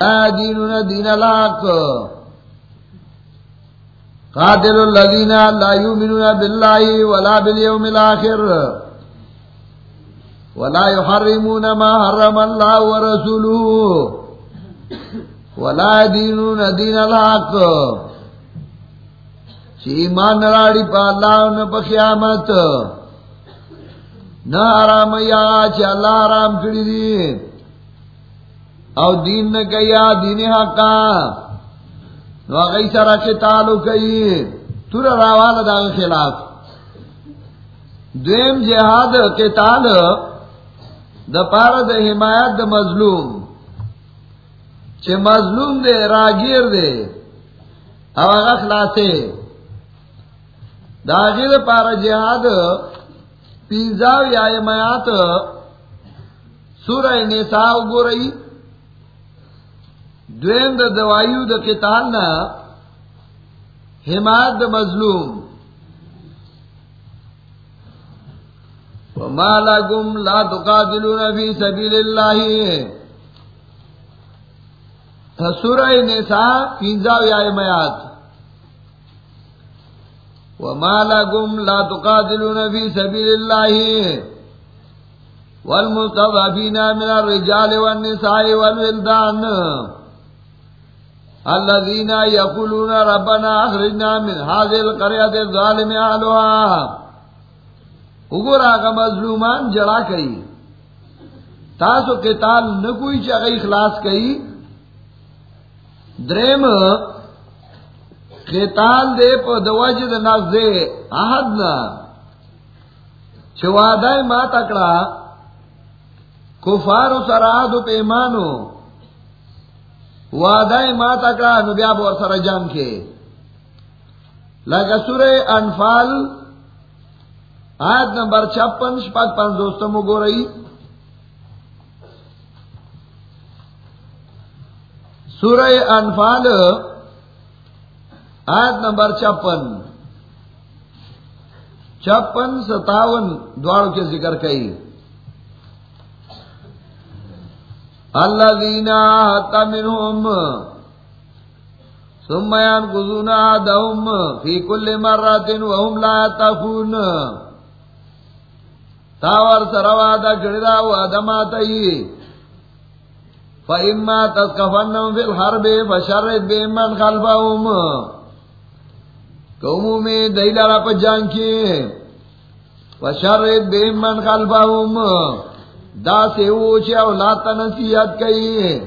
دیننا then lock قاتل الذین لا یؤمنون باللہ ولا بالیوم الاخر. ولا يحرمون ما حرم الله ورسوله ولا دینون دین الحق. چی ایمان نراڑی پا اللہ ان پا قیامت. نہ حرام یا چی اللہ حرام کری دی. او دین نہ کیا دین حقا نو غی سرا قتالو کئی تور راوال دا خلاف. دویم جہاد کے قتال دا پارا دا حمایت دا مظلوم. چھ مظلوم دے راگیر دے او اگا خلاصے داغیر پارا جہاد پیزاو یا میات سورہ نساء گو رئی دویم دا دوائیو دا کتال نا حمایت دا مظلوم. وما لکم لا تقاتلون فی سبیل اللہ. سورہ نساء پینزاو یا میات وما لکم لا تقاتلون فی سبیل اللہ. والمستضعفین من الرجال والنساء والولدان. الذين يقولون ربنا اخرجنا من هذه القرية الظالم اهلها اگرا کا مظلومان جڑا کئی تاسو کے تال نہ کوئی چاہیے اخلاص کئی درم خیتال دے پا دواجد ناز دے آہد نا چوادائی ما تکڑا کفارو سرادو پیمانو. وادائی ما تکڑا نبیاب اور سر جام کے لگا سورہ انفال، آیت نمبر چھپن شپک پانچ دوستوں میں گو رہی سورہ انفال، آیت نمبر چھپن. چھپن، ستاون دواروں کے ذکر کئی اللہ دینا تمن سمیان گزونا دم فی کل مراتن وهم لا تفون تاور سروا دا گڑا و ادماتی فإما تسكفنهم في الحرب فشرد بمن خلفهم. قوموں میں دہی لارا پہ جان کے فشرد بمن خلفهم. دا سے اوچے اولاد تا نصیحت کئی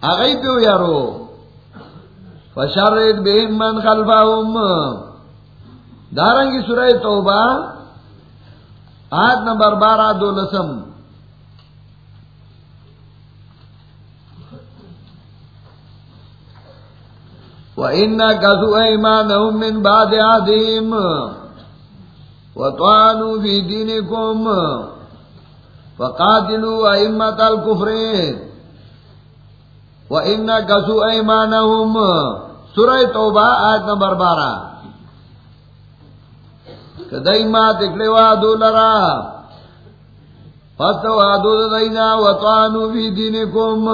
آگئی پیو یارو۔ فشرد بمن خلفهم دارنگی سورہ توبہ، آیت نمبر بارہ دو لسم۔ وَإِنَّ كَثُوا أَيْمَانَهُمْ مِنْ بَعْدِ عَهْدِهِمْ وَطَعَنُوا فِي دِينِكُمْ۔ فَقَاتِلُوا أَئِمَّةَ الْكُفْرِ. وَإِنَّ كَثُوا أَيْمَانَهُمْ سورہ توبہ، آیت نمبر بارہ. کدائی ما تکڑے وادو لرا. فتو وادو دینا وطانو فی دینکم.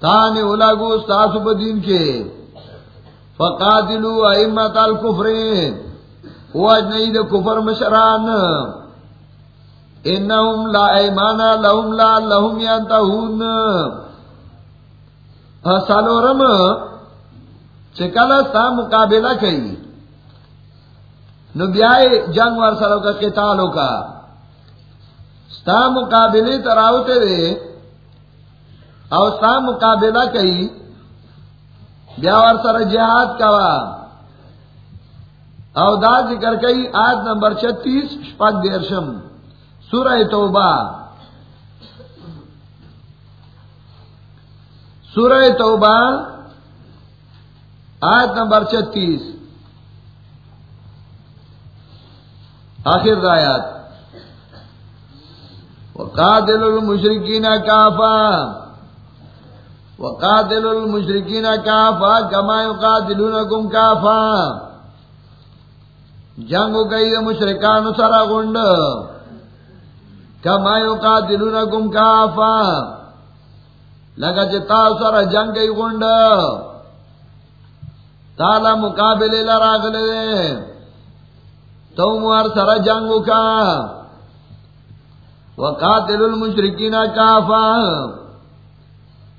تانے اولاگو ستاسو پا دین کے. فقاتلو ائمت الکفرین واج نہیں دے کفر مشران. انہم لا ایمانا لہم لا لہم یانتہون سالورم چکل ستا مقابلہ کئی. نو بیائے جنگ ور سروں کا قتالوں کا ستا مقابلے تراؤتے دے او سا مقابلہ کئی. بیاور سر جہاد کوا. او دا ذکر کئی آج نمبر چھتیس شپک دیرشم. سورہ توبہ سورہ توبہ آج نمبر چھتیس آخر رایات وقاتل المشرکین کافا وقاتل المشرکین کافا کما یقاتلونکم کافا جنگو کئی مشرکان سرا گنڈ کما یقاتلونکم کافا. لگا چتا سر جنگ گئی گنڈ تالا مقابلے لراغ لے تو مار سر جنگ کا. وہ کا دل وقاتل المشرکین کافا.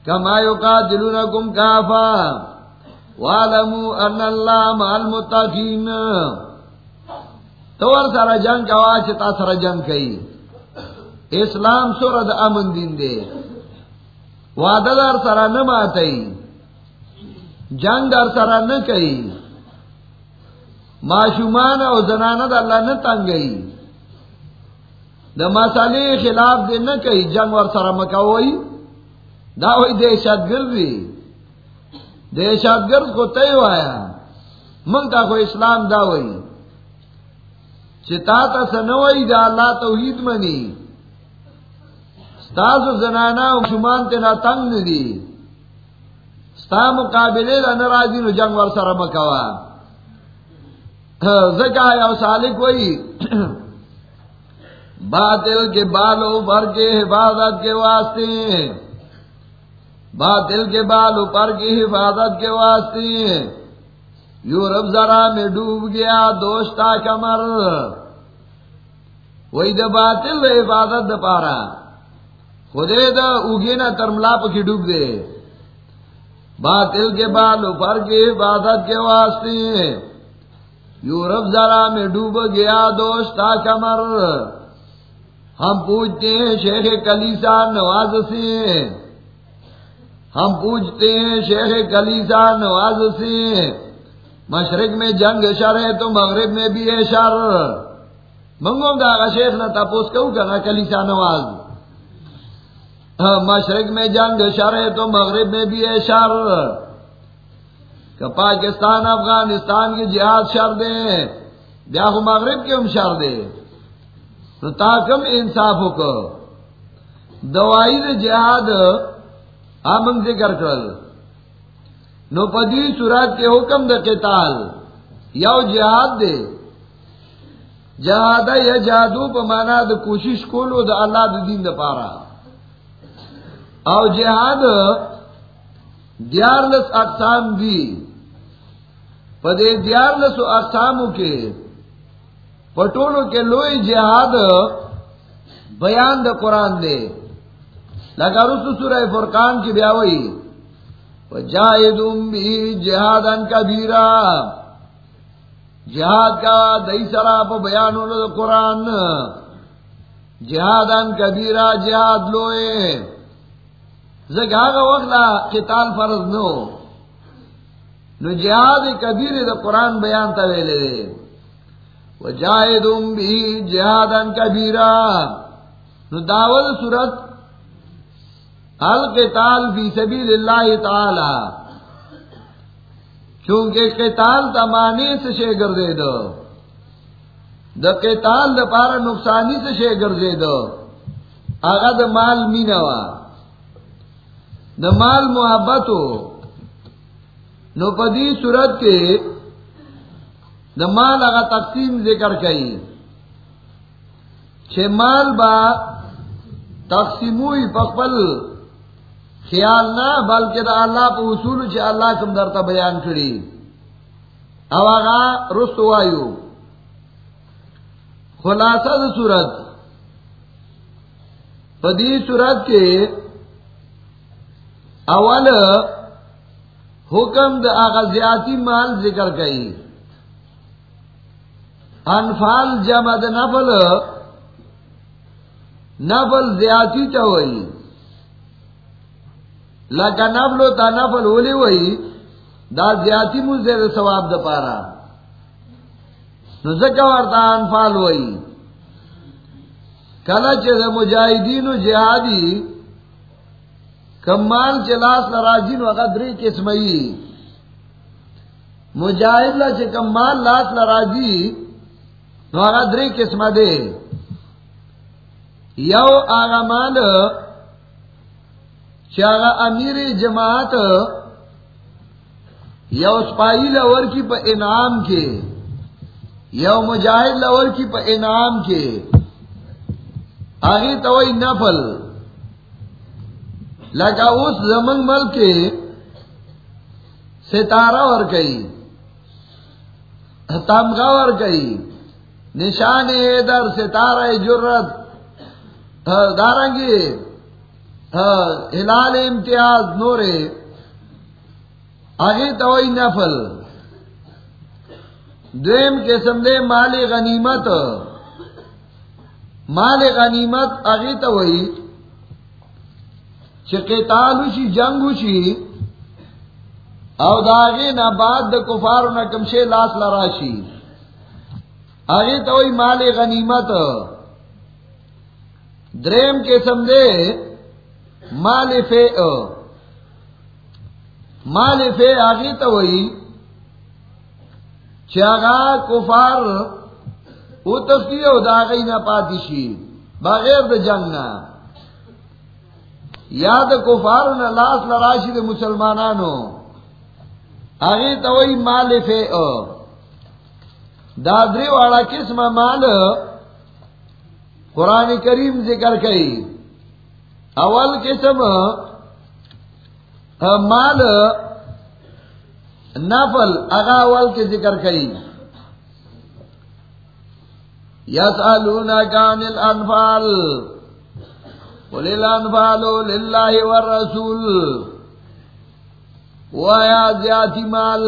کما یقاتلونکم کافا. وعلموا ان اللہ مع المتقین. تو ور سر جنگ کا واچتا سر جنگ کئی. اسلام سورد امن دین دے۔ وعدہ دار سرا نہ ماتئی۔ جنگ در سرا نہ کئی۔ معشومان اور زنانہ اللہ نہ تنگ گئی دا مسالے خلاف دے نہ کئی، جنگ اور سرا مکوئی دا ہوئی دہشت گردی۔ دہشت گرد کو طے آیا منگتا کو اسلام دا ہوئی۔ چتا تا سنوئی دا اللہ توحید منی۔ ستاز زنانا شمان تینا تنگ ندی. ستا مقابلے دا نرازی نو جنگ ور سر مکوا. زکا یا سالک وئی. باطل کے بالو پر کے حفاظت کے واسطے. باطل کے بالو پر کی حفاظت کے واسطے. یورپ ذرا میں ڈوب گیا دوستا کمر. وہی دا باطل حفاظت دا پارا. خدے دا اگے نا ترملا پکی ڈوب دے باطل کے بال پر کے عبادت کے واسطے یورپ ذرا میں ڈوب گیا دوست کمر. ہم پوچھتے ہیں شیخ کلیسا نواز سے ہم پوچھتے ہیں شیخ کلیسا نواز سے مشرق میں جنگ شر ہے تو مغرب میں بھی ہے شر. منگو گا شیخ نہ تپوس کہ کلیسا نواز. ہاں، مشرق میں جنگ شر ہے تو مغرب میں بھی ہے شر۔ کہ پاکستان، افغانستان کی جہاد شر دے دیکھو مغرب کے ہم شر دے؟ تو تاکم انصاف ہو دوائی دے جہاد آمن ذکر کر۔ نو پدی سورات کے حکم دے قتال، یو جہاد دے۔ جہاد یا جادو پا مانا دا کوشش کولو دا اللہ دا دین دا پارا۔ او جہاد دیارلس اقسام دی۔ پدے دیارلس اقساموں کے پٹولوں کے لوئی جہاد بیان دا قرآن دے۔ لگا رسو سورہ فرقان کی بیاوئی۔ جاہدم بھی جہادن کبیرا۔ جہاد کا دئی سرا بیان قرآن۔ جہادن کبیرا جہاد لوئے۔ زگاغ وغلا قتال فرض نو نو جہاد کبیر دا قرآن بیان تا ویلے دے وجاہدون بھی جہادن کبیرا. نو داول صورت القتال فی سبیل اللہ تعالی. چونکہ قتال تا سے شے گردے دو دا قتال دا پارا نقصانی سے شے گردے دو آغا دا مال مینوا نہ مال محبت ہو نو پدی صورت کے نہ مال اگر تقسیم ذکر کئی چھ مال با تقسیموئی پخپل خیال نہ بلکہ دا اللہ پہ اصول چھ اللہ کم درتا بیان کری او آغا رست وایو. خلاصہ دا صورت. پدی صورت کے اول حکم دا آغازیاتی مال ذکر کئی۔ انفال جمع دا نفل نفل زیاتی تا ہوئی۔ لکا نفلو تا نفل ہولی ہوئی، دا زیاتی مجھے دا ثواب دا پارا۔ نو ورطا انفال ہوئی۔ کلچ دا مجاہدین و جہادی کمال چلاس لراجین وقت ری قسمئی۔ مجاہد لا چ کمال لاس لراجی نو وقت قسم دے۔ یو آغا مال چاگا امیر جماعت، یو سپاہی لور کی پا انعام کے۔ یو مجاہد لور کی پا انعام کے۔ آگے توئی نفل۔ لگا اس زمن مل کے ستارہ اور کئی تمغا اور کئی نشان ادھر ستارہ جرت، دارنگی، ہلال امتیاز نورے، آگے تو نفل دیم قسم دے مال غنیمت مال غنیمت آگے تو وہی چکے جنگ اچھی او داغے نہ باد کفار نہ کمشے لاس لراشی۔ آگے تو مال غنیمت۔ دریم کے سمدے مال فے۔ مال فے آگے تو وہی چاگا کفار وہ تفتی ہو داغی نہ پاتیشی بغیر دا جنگ یاد کفار نہ لاس لراشی دے مسلمانانو. آگے تو وہی مال فے دادری والا قسم مال، قرآن کریم ذکر کئی اول قسم مال، نفل اگا اول کے ذکر کئی یس کان الانفال قل الانفال للہ والرسول زیادی مال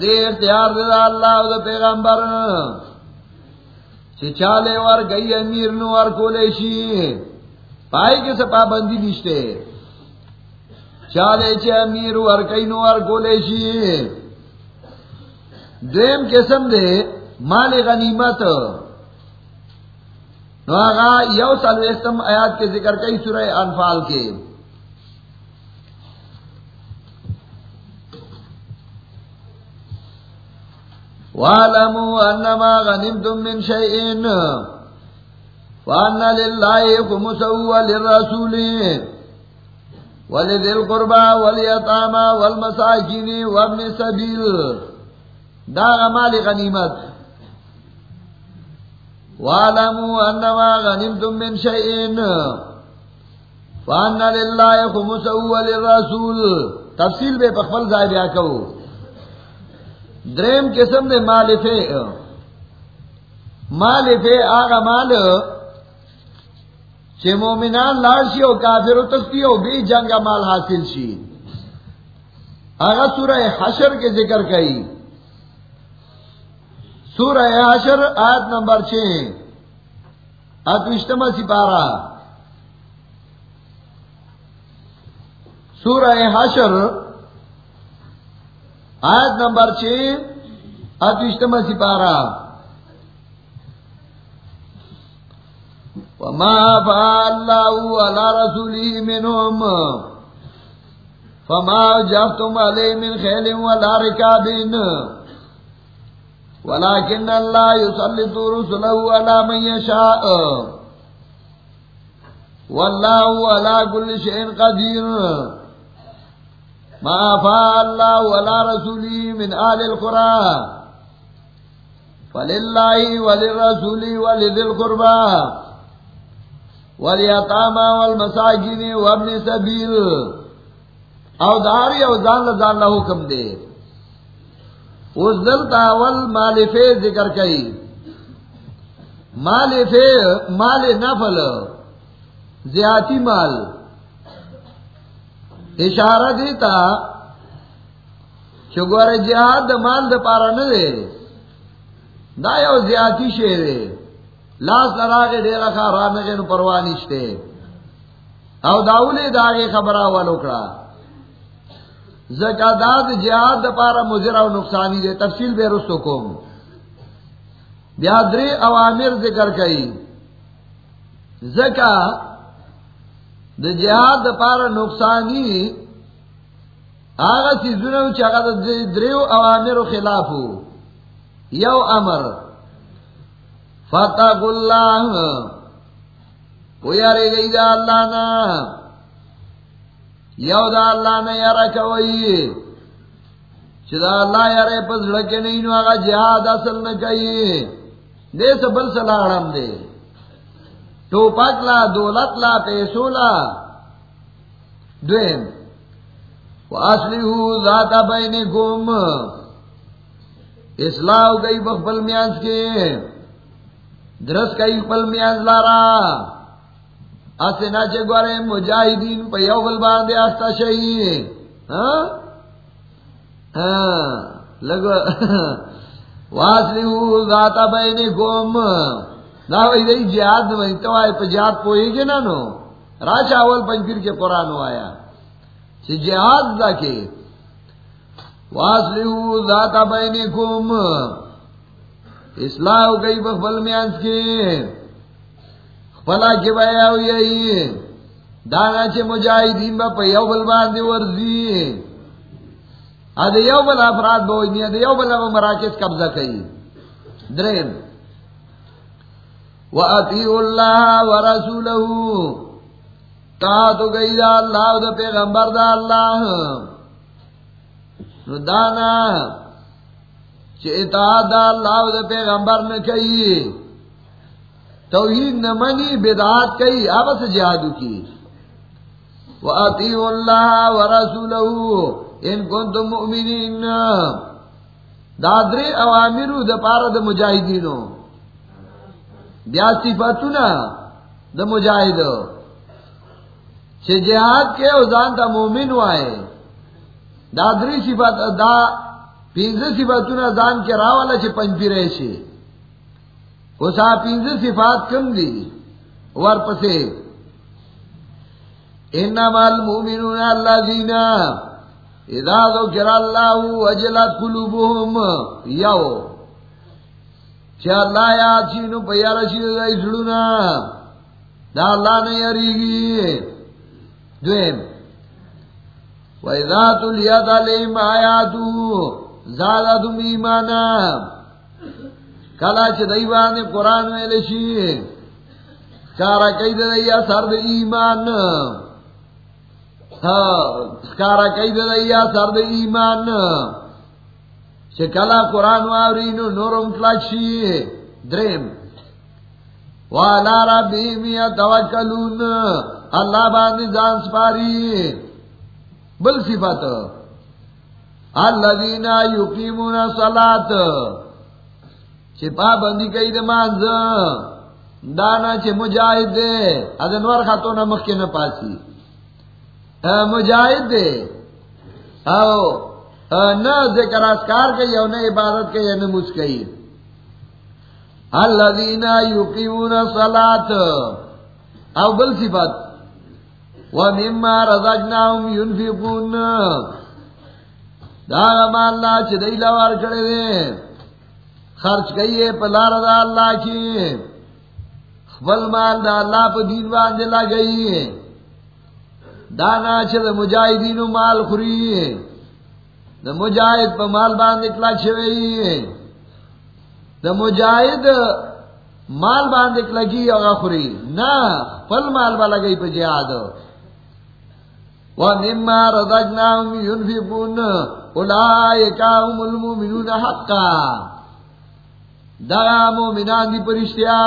دے اختیار دے اللہ دا پیغمبر. چالے وار گئی امیر نو اور کولیشی پائی کے سپا بندی نشتے چالے چے امیر اور کئی نو اور کولیشی دیم قسم دے مال غنیمت. نو آگا یو سالویستم آیات کے ذکر کئی سورہ انفال کے۔ وَاعْلَمُوا أَنَّمَا غَنِمْتُم مِّن شَيْءٍ۔ فَأَنَّ لِلَّهِ خُمُسَهُ وَلِلرَّسُولِ۔ وَلِذِي الْقُرْبَى وَالْيَتَامَى وَالْمَسَاكِينِ وَابْنِ السَّبِيلِ۔ دا غمال غنیمت۔ وَاعْلَمُوا أَنَّمَا غَنِمْتُم مِّن شَيْءٍ. فَأَنَّ لِلَّهِ خُمُسَهُ وَلِلرَّسُولِ. تفصیل بے پخفل زائد یا کہو. دریم قسم دے مالفے. مالفے آگا مال چھ مومنان لارشی ہو کافر و تستی ہو بھی جنگا مال حاصل شی. آگا سورہ حشر کے ذکر کئی. سورہ حشر آیت نمبر چھ۔ اتوشتما سپارہ۔ سورہ حشر آیت نمبر چھ اتوشتم سپارہ۔ وما فالله على رسوله منهم۔ فما جفتم عليه من خيل ولا ركاب۔ ولكن الله يسلط رسله على من يشاء. والله على كل شيء قدير. ما فا اللہ ولا رسولی من آل القرآن فللہ وللرسولی ولذی القربى. والیتاما والمساکین وابن سبیل او داری او دان لزان لہو کم دے. اس دل تاول مال فی ذکر کئی مال فی مال نفل زیادی مال. اشارہ دیتا چگور جہاد مال د پارا نہ دے دا یو زیاتی شیر دے لاس لرا کے ڈیرا خا رانے کے پروانشتے او داولے داغے خبرہ والوکڑا زکا داد جہاد پارا مضر نقصانی دے، تفصیل بے رستو کو بیادری اوامر ذکر کئی۔ زکا د جہاد د پار نقصانی، آغا چیزونه چې هغه د خلاف یو امر۔ فتق الله او یاره گئی دا اللہ نا۔ یو دا اللہ نا یاره کوئی چه دا اللہ یاره پس لکه نینو آغا جہاد اصل نکئی دے سبل سلاغرم دے۔ ٹوپک لا، دولت لا، پیسو لا۔ دویم وَأَسْلِهُ ذَاتَ بَيْنِكُمْ اصلاح گئی بخبل میانس کے۔ درس کئی پل میانس لارا۔ آسے ناچے گوارے مجاہدین پہ یو بل باندے آستا شئی ہاں؟ ہاں۔ لگو۔ واسلیو ذاتا بینکم نا وی دی جہاد وی تو آئے پہ جہاد پوئی گے نا نو۔ راش اول پنجپیر کے قرآن آیا۔ چھ جہاد دا کے۔ واسلیو ذاتا بینکم اصلاح گئی بخبل میں میانس کے۔ خپلا کے بایا ہوئی دانا چھ مجاہدین با پہ یو بل باندے ورزی۔ ادے یو بل افراد بوئی نہیں ادے یو بل مراکز قبضہ کئی۔ درین وَأَطِيعُ اللَّهَ وَرَسُولَهُ۔ کہا تو گئی دا اللہ دا پیغمبر دا اللہ۔ نو دانا چھ اطاعت دا اللہ دا پیغمبر نے کئی توحید نمانی بدعات کئی آبس جہادو کی۔ وَأَطِيعُ اللَّهَ وَرَسُولَهُ ان کنتم مؤمنین دادری اوامرو دا پارا دا مجاہدینو۔ بیا صفتونا دا مجاہدو۔ چھ جہاد کے اوزان دا مومن وائے۔ دادری صفت دا پینز صفتونا دان کے راوالا چھ پنج پی رہے چھے اسا صفات کم دی۔ ور پسے۔ انما المؤمنون اللہ دینا اذا ذکر اللہ وجلت قلوبهم یو۔ چا اللہ یاد چینو پیارا شید دائی سڑونا دا اللہ نے یریگی۔ دویم۔ وَإِذَا تُلِيَتْ عَلَيْهِمْ آيَاتُ زَادَتْهُمْ إِيمَانًا کلا چھ دیوانے قرآن میں لشی کارا کئی دائی اثر ایمان. ہاں، کارا کئی دیا سر د ایمان. شکلا قرآن وارینو نورم کلاشی درم والا ربیم یتوکلون اللہ باندې ځان سپاری. بل صفات الذين يقيمون الصلاه چې پابندي کوي د مانځ دانا چې مجاهد دے اذنور خاتون مخ کې نه پاسي مجاہد دے۔ او نہ ذکر اسکار کئی او، نہ عبادت کئی نہ مسکئی الذین یقیمون الصلاۃ او بل صفات ومما رزقناهم ينفقون۔ دا مال اللہ چھ دی لوار کڑے دے۔ خرچ کئیے پلار دا اللہ کی۔ خبل مال دا اللہ پا دین باندے لگئی دانا چھ دا مجاہدین مال خوری۔ دا مجاہد پا مال باند اکلا چھوئی دا مجاہد مال باند اکلا کی اگا خوری۔ نا پل مال بالا گئی پا جہاد۔ وَمِمَّا رَضَقْنَاهُمْ يُنْفِقُونَ أُولَئِكَ هُمُ الْمُؤْمِنُونَ حَقًّا۔ دا مومنان دی پرشتیا.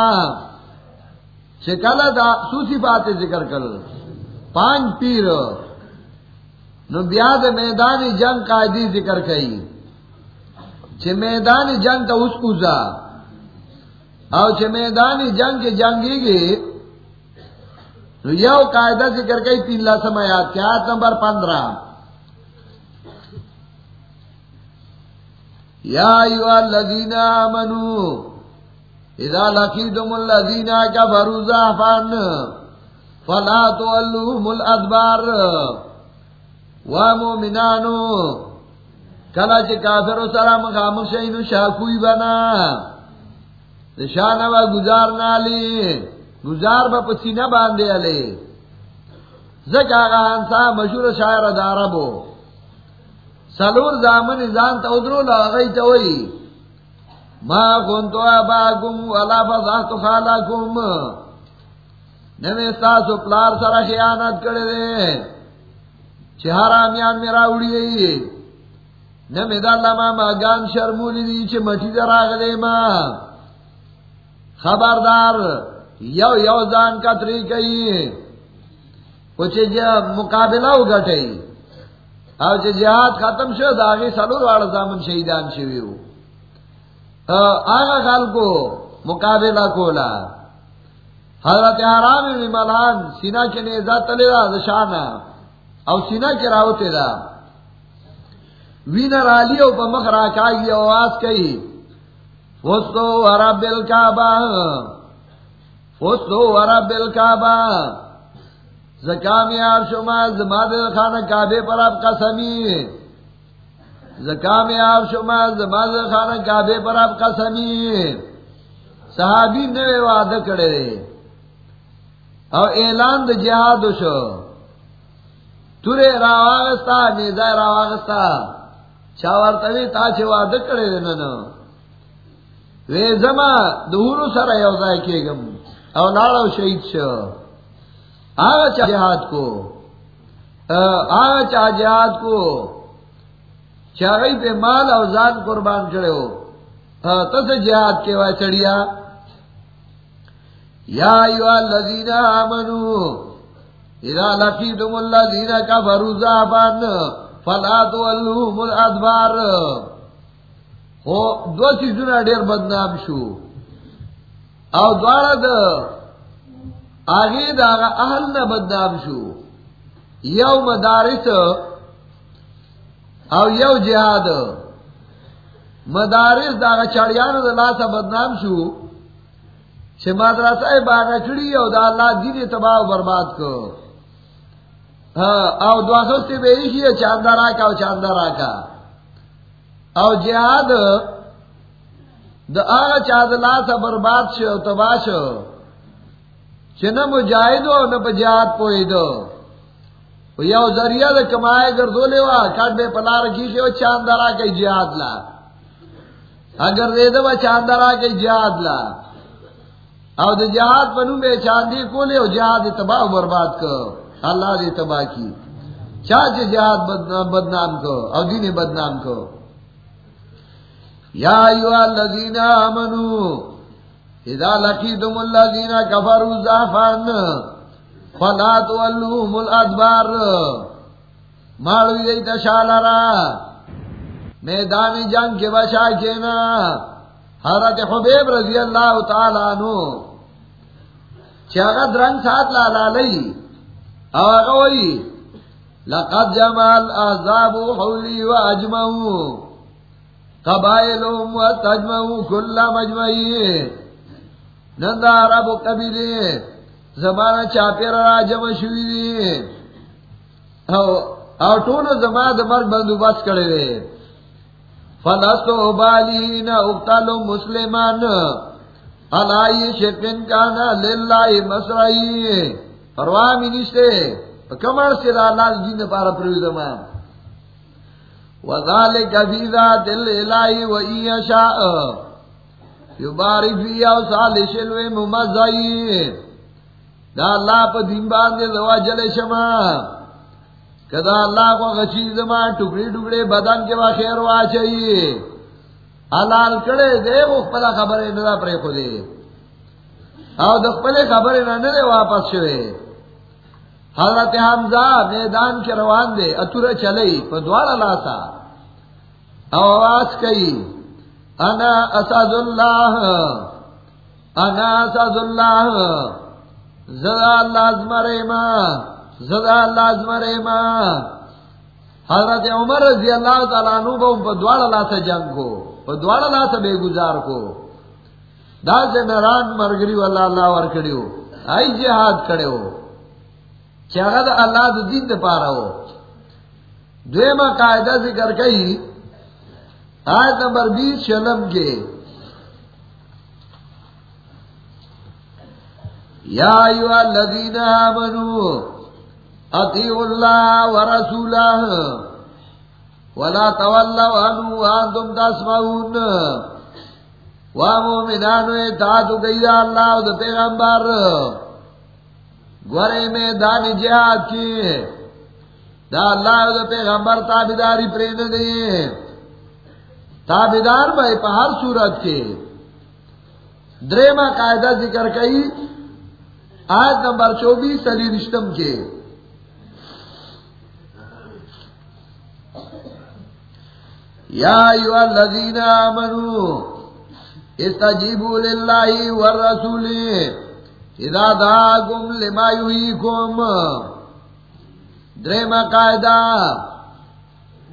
چکل دا سوسی باتیں ذکر کر. پانچ پیر. نو بیاد میدان جنگ کا دی ذکر کئی. چھ میدان جنگ کا اس کوزا. او چھ میدان جنگ کے جنگی گی. نو یو قاعدہ ذکر کئی، تین لسم آیات کیا نمبر پندرہ. یا ایوہ الذین آمنو، اذا لقیدم الذین کفروا زحفان فلا تولوهم الادبار. و مومنانو، کلا چه کافر و سلام خاموشینو شاکوی بنا. شانه و گزار نالی، گزار با پسینه بانده علی. زک آغا ہنسا مشہور شاعر داربو سلور زامن زان تا ادرو لاغی تاوی ما کنتو اباکم ولا فضحت خالاکم. ساسو پلار سرا خیانت کرے دے چہارا میرا اڑی گئی نمی دا لما ما گان شرمولی دی چھ مٹی در آگلے ما. خبردار، یو یو زان کتری کئی. کچھ مقابلہ ہو گٹے او چ جہاد ختم شو داغی سلور والا زامن شہیدان شوی ہو آگا خال کو مقابلہ کولا حضرت حرام ابن ملان سینا کے نیزا تلے دا دشانا او سینا کے راوتے دا وینر آلی او پا مخرا کائی آواز کئی فستو ورب الکعبہ فستو ورب الکعبہ زکامی آپ شما زماد خانہ کعبے پر آپ کا سمی زکامی آپ شما زماد خانہ کعبے پر آپ کا سمی صحابی نے وعدہ کرے اور اعلان د جہاد شو۔ تورے راواغستا نیزا راواغستا۔ چاور تبھی تا چھ وعدہ کرے دے ننو وے زما دہورو سر یوزائے کے گم۔ او لاڑو شہید شو۔ آگا چاہ جہاد کو آگا چاہ جہاد کو چاہی پہ مال اور ذات قربان کرے ہو۔ تس جہاد کے وائے چڑیا یا الذین آمنو، اذا لقیتم الذین کفروا زافان فلا تولوهم الادبار۔ ہو دو چیزوں ڈیر بدنام شو۔ او دوارا دا آگے داغا اہل نہ بدنام شو. یو مدارس او یو جہاد. مدارس داغا چڑیان دا سا بدنام شو. چھ مدرسہ باغا چڑی او دا اللہ دین تباہ و برباد کو. ہاں، او دعا سستی بے ایشی چاندارا کا او چاندارا کا او جہاد دا آغا چاند اللہ سا برباد شو، تباہ شو. نہ مجاہدو نہ پجات پوئی دو یا ذریعہ دے کمائے گر دو لے وا کٹ بے پلا رکھی سے وہ چاندارا کے جہاد لا۔ اگر دے دو چاندارا کے جہاد لا۔ او دے جہاد پنو بے چاندی کو لے جہاد تباہ برباد کو۔ اللہ دے تباہ کی۔ چاچ جہاد بدنام کو، او دین بدنام کو۔ یا ایوہ الذین آمنو اذا لقيتم الذين كفروا زافان فلا تولوهم الادبار. مارو دیتا شالرا میدان جنگ کے بشا کینا. حضرت حبیب رضی اللہ تعالیٰ عنہ. چاگت رنگ ساتھ لالا لئی. اوگوئی لقد جمال احزاب حولی و اجمعو. قبائلهم و تجمعو کل مجمعی نندا عرب و قبیلے زمانہ چاپیر راجم شوی دی. او ٹون زمان دمر بندوبست کرے وے فلستو بالین اقتلو مسلمان. علائی شکن کانا للہ مسرائی پروامی نشتے. کمر سے اللہ جین پارا پروی زمان وذالک فی ذات الالہی و ایشاء یبارک فی او شلوی ممزائی. دا اللہ پا دین باندے دوا جل شما. کدا اللہ کو زمان ٹکڑی ٹکڑے بدن کے با خیر وا چاہیے حلال کڑے دے وہ پلا خبر ندا پرے کو دے او پلے خبر نہ دے واپس شوے. حضرت حمزہ میدان کے روان دے، اتورا چلئی، پا لاسا. او آواز کئی انا اسد اللہ، انا اسد اللہ۔ زدا لازم ریما زدا لازم ریما حضرت عمر رضی اللہ تعالیٰ عنہ کو دوڑ اللہ سے جنگ کو دوڑ اللہ سے بے گزار کو۔ دا سے نران مرگری والا اللہ ور کڑی ہو آئی جہاد کڑے ہو چاہد اللہ دین دے پا رہا ہو۔ دویمہ قاعدہ ذکر کئی آیت نمبر بیس شلم کے۔ یا ایوہ الذین آمنوا اطیعوا اللہ ورسولہ، ولا تولوا عنہ وانتم تسمعون۔ ومؤمنان اطاعت گئی اللہ و پیغمبر۔ گورے میں دان جہاد کی دا اللہ و پیغمبر تابداری پرین دیئے تابیدار بھائی پہاڑ سورت کے۔ ڈریما قاعدہ ذکر کئی آج نمبر چوبیس، علی رشتم کے۔ یا یو الذین آمنو، استجیبوا للہ والرسول اذا دعاکم لما یحییکم۔ ڈریما قاعدہ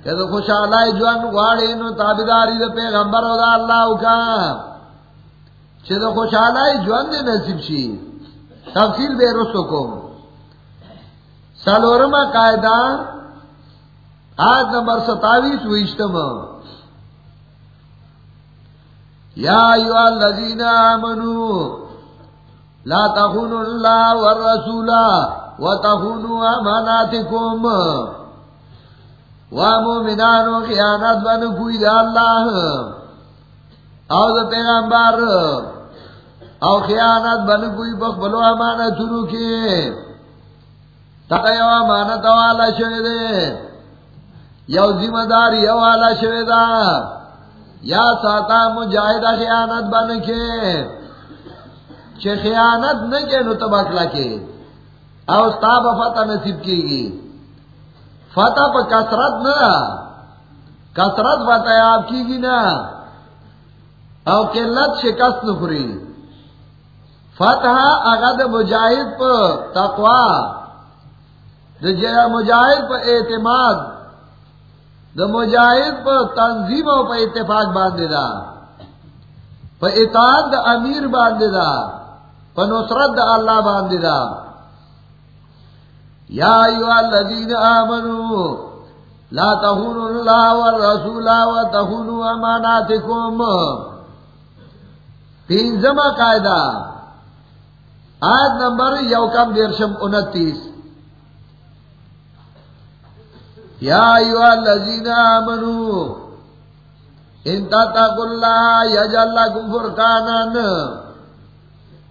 کہ تو خوشحالائی جوان گواڑی نو تابداری دا پیغمبر و دا اللہ کا. چھے تو خوشحالائی جوان دے نصیب شی. تفصیل بے رسو کو سالورما قاعدہ. آج نمبر ستاویس ویشتم یا ایوہ الذین آمنو. لا تخونوا اللہ والرسولہ وتخونوا اماناتكم ومؤمنان خیانت بن کوئی دا اللہ۔ او دا پیغمبر۔ او خیانت بن کوئی بخبلو امانت شروع کی تقیو امانت والا شوئے دے۔ یو ذمہ داری یو والا شوئے دا۔ یا ساتا مجاہدہ خیانت بن کے۔ چھ خیانت نہ کے نو تبکلا کے او ستاب فتح نصیب کی گی فتح پا کسرت نا. کسرت فتح آپ کی گی نا. او قلت شکست نخری فتح اگد مجاہد پا تقوی دا مجاہد پا اعتماد. دا مجاہد پا تنظیم پا اتفاق باندے دا. پا اطاعت امیر باندے دا. پا نصرت اللہ باندے دا. یا ایوہ الذین آمنوا لا تخونوا اللہ والرسول و تخونوا اماناتکم. تینزمہ قائدہ آیت نمبر یوکم دیرشم انتیس. یا ایوہ الذین آمنوا ان تتقوا اللہ یجعل لکم فرقانا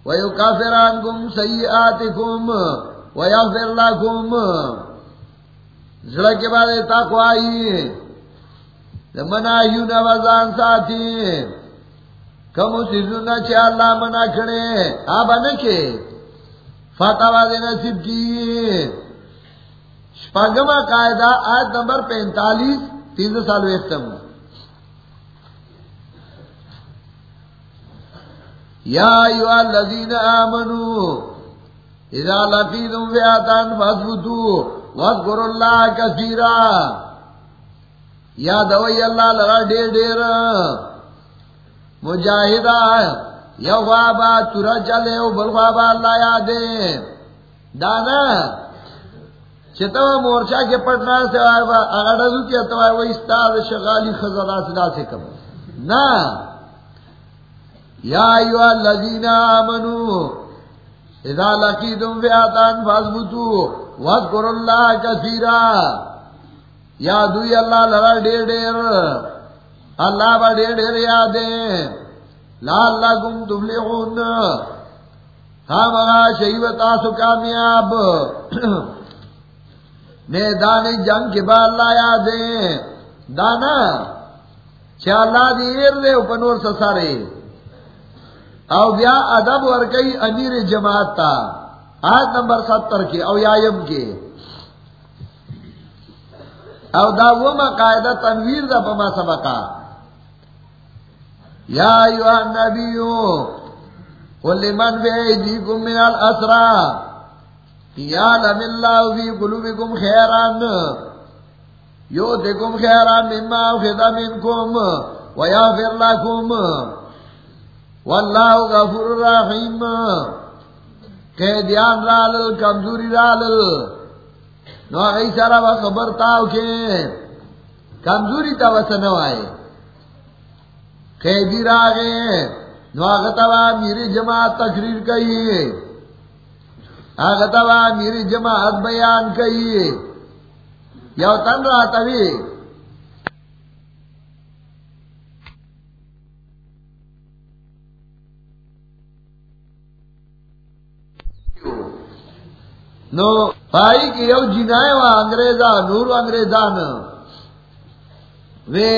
ویکافر عنکم سیئاتکم. کے بعد منا نوازان ساتھی کم سیزونا چے اللہ منا کھڑے آبا نکے فاتح وادے نصیب کی شپاگمہ قائدہ آیت نمبر پینتالیس تین سال ویختم یا ایوہ الذین اذا لقیتم فیاتان فاثبتو واذکر اللہ کثیرا. یاد ہوئی اللہ لگا ڈیر ڈیر مجاہدہ، یو خوابا چورا چلے، او بل خوابا اللہ یادے. دانا، چھتا مورچا کے پٹنا سے اگڑا دو تو وہ استاد شغالی خزرہ سدا سے کم. نا، یا ایوہ الذین آمنو اذا لقیتم فیاتان فاثبتو واذکر اللہ کثیرا. یادوی اللہ لرا ڈیر ڈیر. اللہ با ڈیر ڈیر یادیں. لعلکم تفلحون. ہاں مگا شہیبتا سو کامیاب. میدان جنگ کے بعد اللہ یادیں. دانا چھ اللہ دیر دے اپنور سسارے. او بیا ادب ورکی امیر جماعت تا. آیت نمبر ستر کے او یایم کے او دا وما قائدہ تنویر دا پما سبقا. یا ایوہ النبیو، قل لمن فی ایدیکم من الاسرا. یعلم اللہ فی قلوبکم خیران. یوتکم خیران مما اخذ منکم ویغفر لکم. واللہ غفور رحیم. قیدیان رالل، کمزوری رالل. نو آگئی سارا با خبر تاو کے. کمزوری تا وسنو آئے. قیدی راگے نو آگتا با میری جماعت تقریر کئی. آگتا با میری جماعت بیان کئی. یو تن رہا تبھی نو پائی کی یو جنائے وا انگریزا، نور انگریزان. وے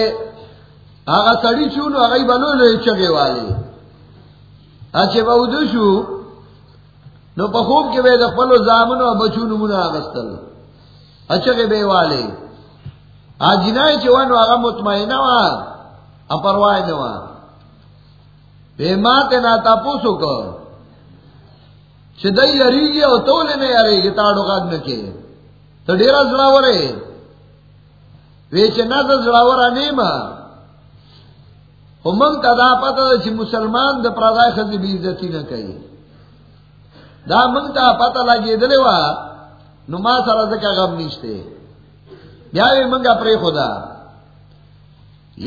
آگا سڑی چون آگئی بنو لے چگے والے اچھے بہدو شو، نو پخوب کے بے دخلو زامن و بچو نمونا آگستل اچھے بے والے آ آجنا چوان واغا مطمئنہ وا اپروائے نوا. پیما تے نا تاپوسو کو چدئی اری گی او تو لینے اری گی تاڑو قد نکے. تو ڈیرا زڑاورے. ویچنا تا زڑاورا نیما منگ تا دا پتا چی مسلمان دا پرادائی خزی بی عزتی نکئی. دا منگ تا پتا لگی دلے وا نو ما سر ازکا غم نیشتے. بیاوی منگا پری خدا.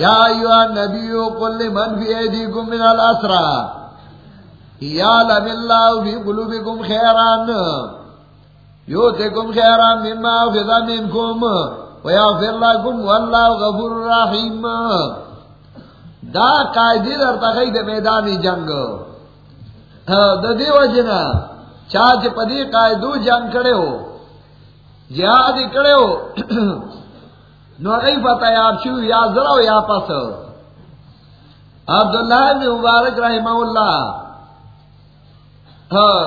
یا ایوہ نبیو قل من فی ایدیکم من الاسرہ یا لم اللہ فی قلوبکم خیران. یوتکم خیران مما فضا منکم ویغفر لکم واللہ غفور رحیم. دا قائدی در تخید میدانی جنگ. دا دیو جنا چاچ پدی قائدو جنگ کڑے ہو جہاد کڑے ہو نو ای پتہ یا شو یا ذرا یا پس. عبداللہ مبارک رحمہ اللہ ہاں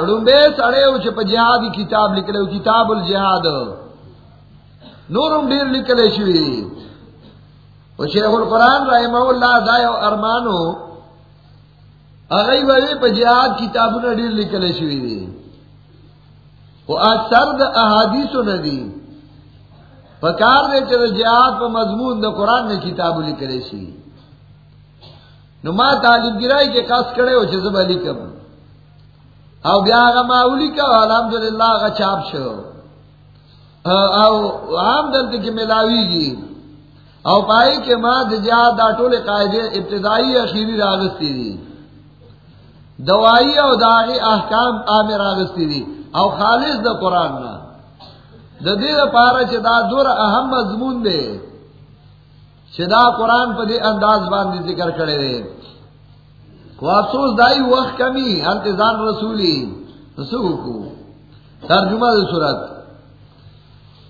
سڑے ہو چپ جہاد کتاب لکھ لے کتاب الجہاد. نورم ڈیر لکھ لے شوی. وہ شیخ القرآن رحمہ اللہ دائے ارمانو اگئی وی پہ جہاد کتاب نے ڈیر لکھ لے شوی دی. وہ آج سرد احادیث و ندی پکار دے چلے جہاد پہ مضمون دا قرآن نے کتاب لکھے سی نما تعلیم گرائی کے کس کڑے ہو چزب علی کم او بیا آگا ماولی کا الحمدللہ آگا چاپ شو. او عام دلتے کی ملاوی گی او پائی کے ماں جہاد دا ٹولے قائدے ابتدائی اخیری راگستی دی دوائی او داغی احکام آمیر راگستی دی او خالص دا قرآن نا دا دید پارا چی دا دور اہم مضمون دے چی دا قرآن پا دی انداز باندی ذکر کرے دے افسوس دائی وقت کمی انتظام رسولی کو ترجمہ دے صورت.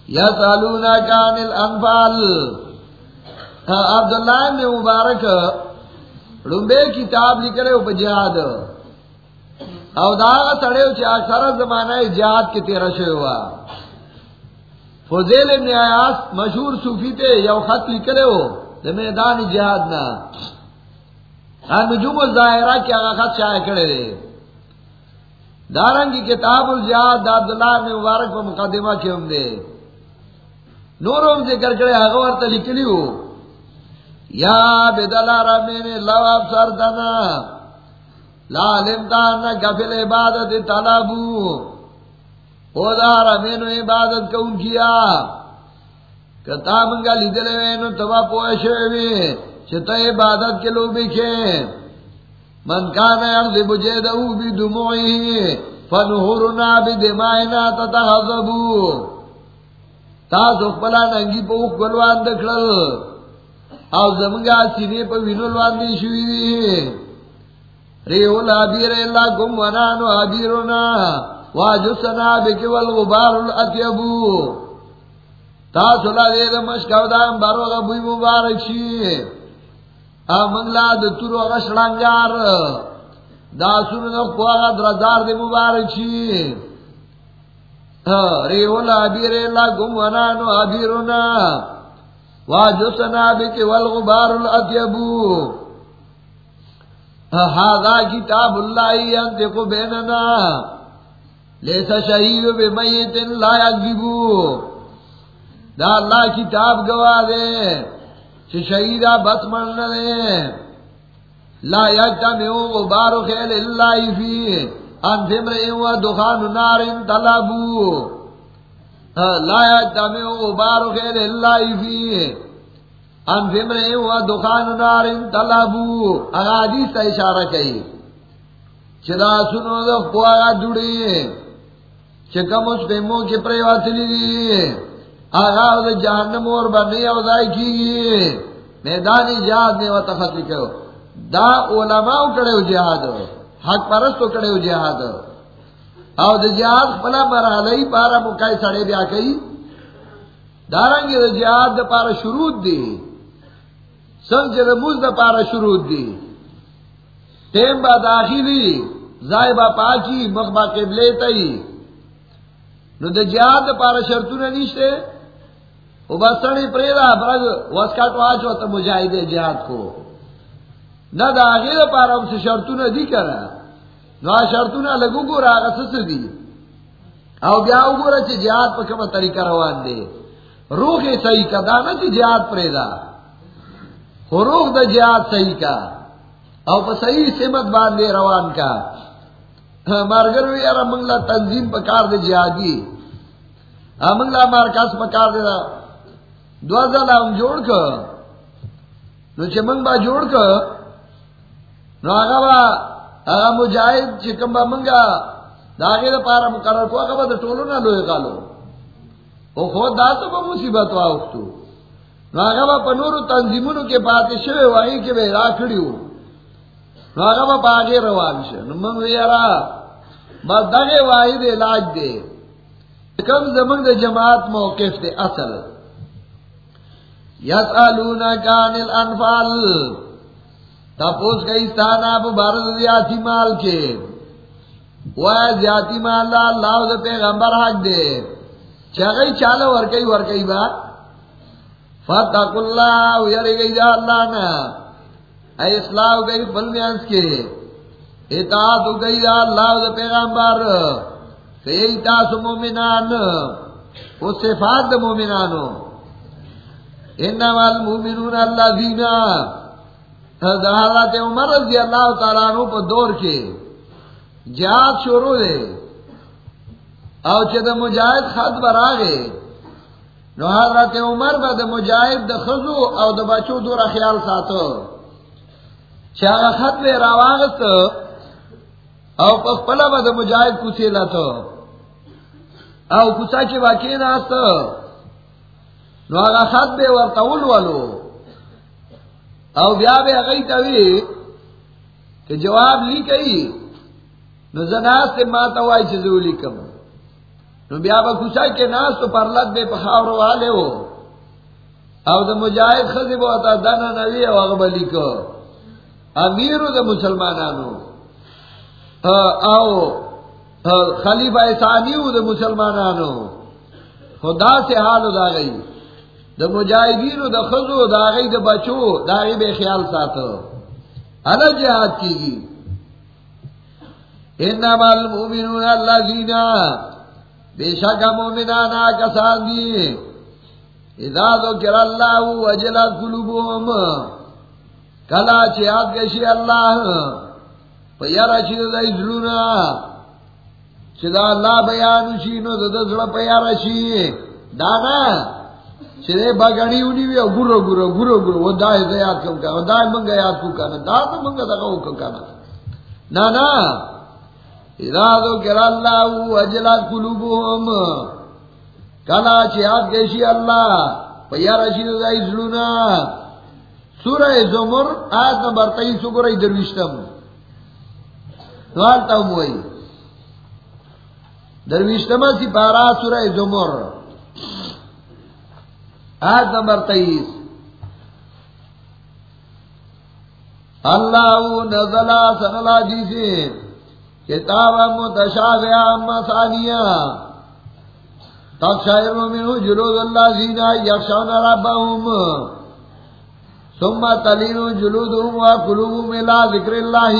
یا سالونا کان الانفال عبداللہ نے مبارک رنبے کتاب لکھے او جہاد او دا تڑے چی اکثر زمانہ جہاد کے تیرہ شو ہوا فضیل ابن آیاس مشہور صوفی تے یو خط لکھے ہو میدان جہاد نا نجوم الظاہرہ کی آگا خط شائع کرے دے۔ دارنگی کتاب الجہاد دا عبداللہ نے مبارک پر مقدمہ کیوں دے۔ نوروں ذکر کرے اغور تا لکلی ہو۔ یا بدلا رمین لو افسر دنا لا لمتان گفل عبادت طلبو۔ او دار امینو عبادت کون کیا؟ کتا منگا لیدلے وینو، تبا پوشوی چھتا عبادت کے لوگ بکھے من کانا یرد بجے دہو بی دموئی فنہورنا بی دمائنا تتحضبو تا سخپلا ننگی پوک گلوان دکھلل۔ او زمنگا سینے پا وینولوان دی شوی دی۔ ریو الابیر اللہ کم ونانو عبیرونا واجو سنا بکی والغبار الاتیبو تا سلا دے دا مشکاو دا امبارو غا مبارک شی۔ امنگلا دا تورو غا شلنگار دا سنو دا قوا غا درازار دے مبارک شی ریو الابیر اللہ کم ونانو عبیرونا واجو والغبار الاتیبو ہاگا کتاب اللہ انتقو بیننا. لیسا شہید بے میت لا یکذبو. دا اللہ کتاب گوا دے. شہیدہ بس مرن دے لا یجتمعو غبار خیل اللہ فی ان فمرئ و دخان نار طلبو. لا یجتمعو غبار خیل اللہ فی ان فمرے ہوا دخان نار طلبو. اغادیس تا اشارہ کئی. چدا سنو دا قوایا جڑی چکم اس پیموں کی پریواتلی دی. آغا دا جہنم اور بنی اوزائی کی گئی میدانی جہاد میں نے وطفت لکھو دا علماء کڑے ہو جہاد. حق پرستو کڑے ہو جہاد. او دا جہاد پلا مرحلہی پارا مکائی سڑے بیا کئی. دارنگی دا جہاد دا پارا شروع دی. سنگ مز دا پارا شروع دی. ٹیم با داخلی. زائبا پاکی. مخبا قبلے تئی. نو دا جہاد دا پارا شرطو نیشتے. وہ بسڑی پریرا برگ وسکٹ واچو تو مجاہد جہاد کو. نہ داغیر پارا سے شرطوں نے دی کرا نہ شرطوں نہ لگو گو راگ سس دی. او بیا وګوره چې جهاد په کومه طریقه روان دی روح صحیح کا دا نه چې جهاد پرې دا خو روح د جهاد صحیح کا. او په صحیح سمت باندې روان کا. مارګر وی یاره موږ تنظیم په کار دی جهادي موږ لا مارکاس په کار دی دوا ځله هم جوړ ک نو چې موږ با جوړ ک نو هغه هغه مجاهد چې کوم موږ داغے دا پارا مقرر کو اگر دا ٹولو نہ لوئے کالو او خود دا تو با مصیبت وا اختو نو آگا با پنورو تنظیمونو کے پاتے شوے وائی کے بے راکڑی ہو نو آگا با پاگے روان شے نو من ویرا بس داگے وائی دے علاج دے. کم زمان دا جماعت موقف دے اصل. یس یسالونا کان الانفال تپوس گئی ستانا پا بارد دیاتی مال کے وہ جاتی مالا اللہ دے پیغمبر حق دے چاگئی چالو ورکی ورکی با فتق اللہ ویری گئی دا اللہ نا اے اصلاح گئی بل میانس کے اطاعت گئی دا اللہ دے پیغمبر فیئی تاس مومنان، اس صفات دا مومنانو انما المومنون اللہ دا حضرت عمر رضی اللہ تعالیٰ عنہ پا دور کے جہاد شروع دے او چد مجاہد خط برا گے نو حضرت عمر با د مجاہد د خزو او د بچو دور خیال ساتو. چاگا خط بے راواغت او پخپلا با د مجاہد کسی لاتو. او کسا چی باکی ناست نو آگا خط بے ورطول والو او بیا بے اگئی تاوی کہ جواب لی کئی نو زناس سے ماتا وائی چیز اولی کم نو بیا با کسا کے ناس تو پر لد بے پخاور والے ہو او دا مجاہد خزی بو دانا نوی او اغبالی کو امیرو دا مسلمانانو. او خلیفہ ثانیو دا مسلمانانو. خدا سے حالو دا گئی دا مجاہدینو دا خزو دا گئی دا بچو دا گئی بے خیال ساتو علا جہاد کی گی انما المؤمنون الذين بے شک مومنان کسان دی اذا ذکر اللہ وجلت قلوبهم، کلا چیاد گشی اللہ پیارا چید دائی ذلونا چدا اللہ بیانو شینو دا ذلو پیارا شی دانا چدے بگنی اونی وی گرو گرو گرو گرو وہ دائی زیاد کم کانا دائی منگا یاد کو کانا، دا تا منگا دا کم کانا۔ نا نا ارادو کر اللہ اجلا قلوبهم کلا چیاد گیشی اللہ پیا رشید دائی زلونا سورہ زمر، آیت نمبر تئی سکر درویشتم۔ دوالتا ہم وئی درویشتم سی پارا سورہ زمر۔ آیت نمبر تئیس اللہ نزلہ سنلا جیسے کتاب متشابہ مسانیہ۔ تقشعر منه جلود الذين يخشون ربهم ثم تلین تلين جلودهم وقلوبهم الى ذكر الله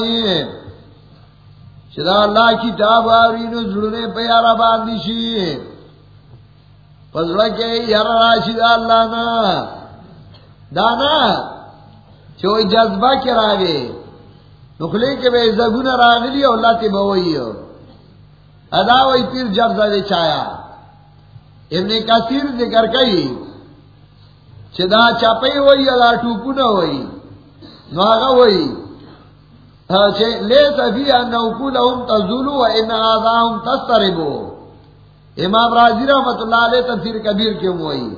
شدا اللہ کتاب آورین جلونے پیارا باندیشی پزڑا کے یار راشد اللہ نا. دانا چوئی جذبہ کرا گے نخلے کے بے زگون راغلی اور اللہ تی بوئی ادا وئی پیر جب دے چایا ابن کثیر ذکر کئی چدا چاپئی ہوئی اللہ ٹوپو نہ ہوئی. نواغا ہوئی. ہاں، لے سبھی نوکو لہم تزولو و ان آزاہم تستربو. امام راضی رحمت اللہ علیہ تفسیر کبیر کیوں ہوئی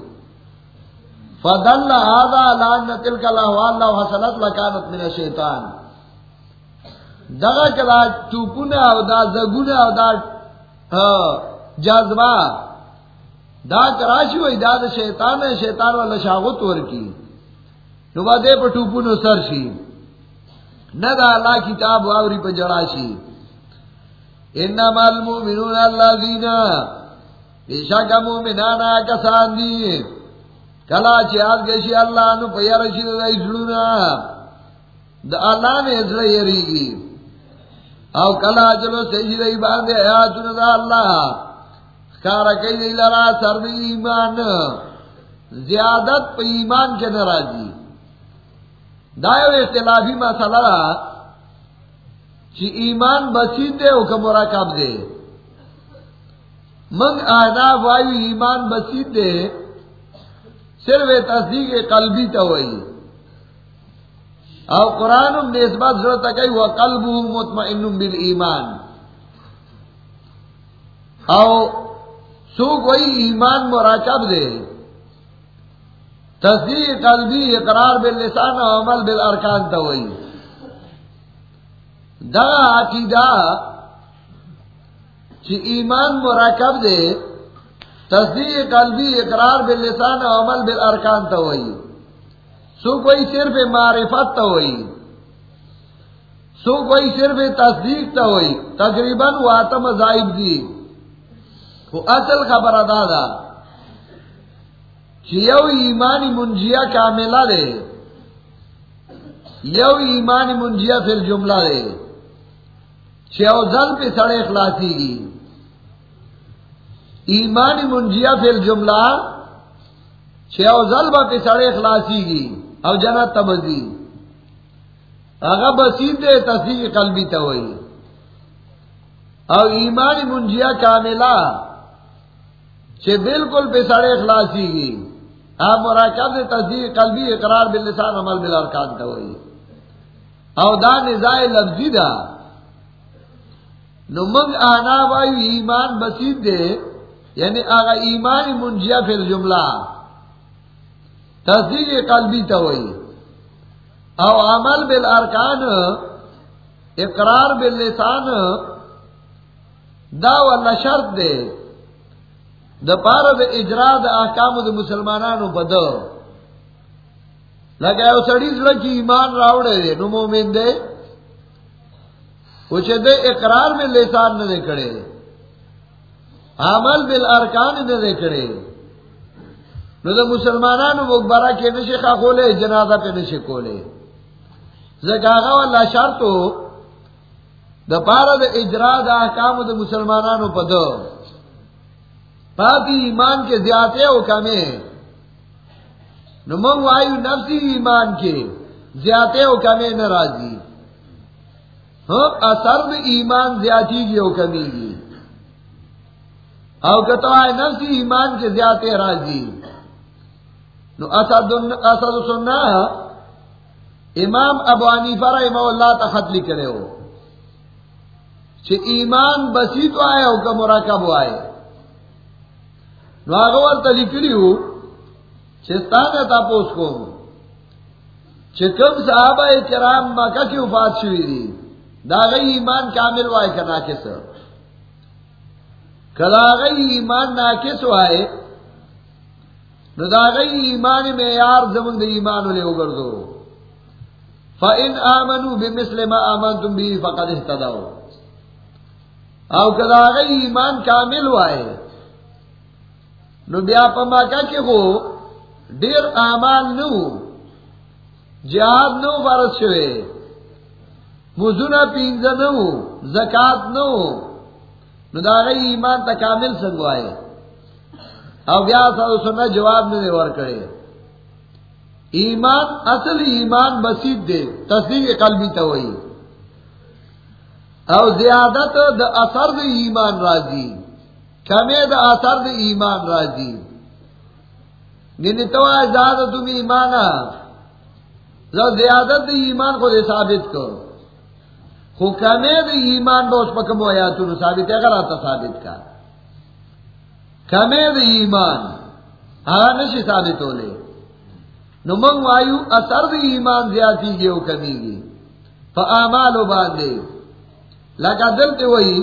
فدل هذا لان تلك الاحوال لو حصلت لكانت من الشيطان۔ دغه کلا چوپونه او دا زګونه او دا جذبا دا کراشي وای، دا د شیطان ہے شیطان ولا شاغوت ورکی. نو باندې په ټوپونو سر شي. نه دا الله کتاب واوري په جڑا شي. انما المؤمنون الذين بشک مومنان کسان دي کلا چیاد گشی اللہ نو پیا رشید دا اسلونا۔ دا اللہ نے اسلح یری گی۔ او کلا چلو سیشی دا باندے آیاتون دا اللہ۔ کارا کئی دی لرا سر دی ایمان۔ زیادت پا ایمان کے نراجی دائیو اختلافی مسئلہ چی ایمان بسیط دے او کمورا کب دے۔ منگ آنا وایو ایمان بسیط دے، صرف تصدیق قلبی تو ہوئی۔ او قرآن نسبت ضرورت کئی وہ قلب مطمئن بال ایمان او سو کوئی ایمان مراکب دے۔ تصدیق قلبی اقرار باللسان و عمل بالارکان تو ہوئی۔ دا عقیدہ چی ایمان مراکب دے، تصدیق قلبی اقرار باللسان و عمل بالارکان تو ہوئی۔ سو کوئی صرف معرفت تو ہوئی۔ سو کوئی صرف تصدیق تو ہوئی۔ تقریباً وہ آتم زائب دی۔ وہ اصل خبر ادا دا۔ یو ایمانی منجیا کاملہ دے۔ یو ایمانی منجیا پھر جملہ دے۔ چو زل پہ سڑے خلاسی گی۔ ایمانی منجیا پھر جملہ چھ زل پہ سڑے خلاسی گی، او جنا تبزی اگر بسیط دے تصدیق قلبی تو ہوئی۔ او ایمانی منجیا کاملہ، چھ بالکل پہ سڑے خلاسی گی۔ آپ مراکب دے تصدیق قلبی اقرار باللسان عمل بالارکان تو ہوئی۔ او دا نزائے لفظی دا۔ نو آنا وایو ایمان بسیط دے یعنی آگا ایمان منجیا پھر جملہ تصدیق قلبی تو ہوئی. او عمل بالارکان، اقرار باللسان، دا والا شرط دے. دا پارا دا اجرا دا احکام دا مسلمانانو بدو لگا او سڑی لکی ایمان راوڑے دے، نو مومن دے. پوچھے دے اقرار میں لسان نہ دے کھڑے عمل بالارکان نہ دے کھڑے نو دا مسلمانانو مقبرہ کے نشے خا کھولے، جنازہ پہ نشے کھولے۔ زکاغا والا شرطو دا پارا دا اجرا دا احکام دا مسلمانانو پا دو۔ پاپی ایمان کے زیادے ہو کمے۔ نو منگ وایو نفسی ایمان کے زیادے ہو کمے ناراضی۔ ہاں اثر میں ایمان زیادتی گی ہو کمی گی۔ او کتو آئے نفسی ایمان کے زیادے راضی. نو اسد اسد سننا امام ابو حنیفہ رحمہ اللہ تا خط لکھ رہے ہو. چھ ایمان بسیط آئے ہو کا مراکب آئے. نو آگوار تا لکلی ہو چستان تا پوس کو چھ کم صحابہ کرام مکہ کی وفات شوی دی. دا غی ایمان کامل وائے کا ناکس کدا غی ایمان ناکس وائے، نو دا ایمان میں یار زمن دے ایمان لے اگر دو فَإِنْ آمَنُوا بِمِثْلِ مَا آمَنْتُمْ بِهِ فَقَدْ اِحْتَدَوْا او کدا غی ایمان کامل وائے۔ نو بیا پا مکہ کے ہو، دیر آمان نو، جہاد نو فرض شوے مزنا پینزا نو زکات نو۔ نو دا غی ایمان تا کامل سنگوائے او بیا سا سننا جواب نے ور کرے۔ ایمان، اصل ایمان بسیط دے، تصدیق قلبی تو وہی او زیادت دا اثر دا ایمان راضی۔ کمی دا اثر دا ایمان راضی۔ گنی تو زیادہ تم ایمان زیادت دا ایمان کو دے ثابت کرو خو کمی دا ایمان با اس پا کم آیاتو ثابت ہے اگر ثابت کا۔ کمی دا ایمان ہاں نشی ثابت ہو لے۔ نو منگ وایو، اثر دا ایمان زیادتی گی او کمی گی۔ فا آمالو باندے۔ لکا دلتے وہی،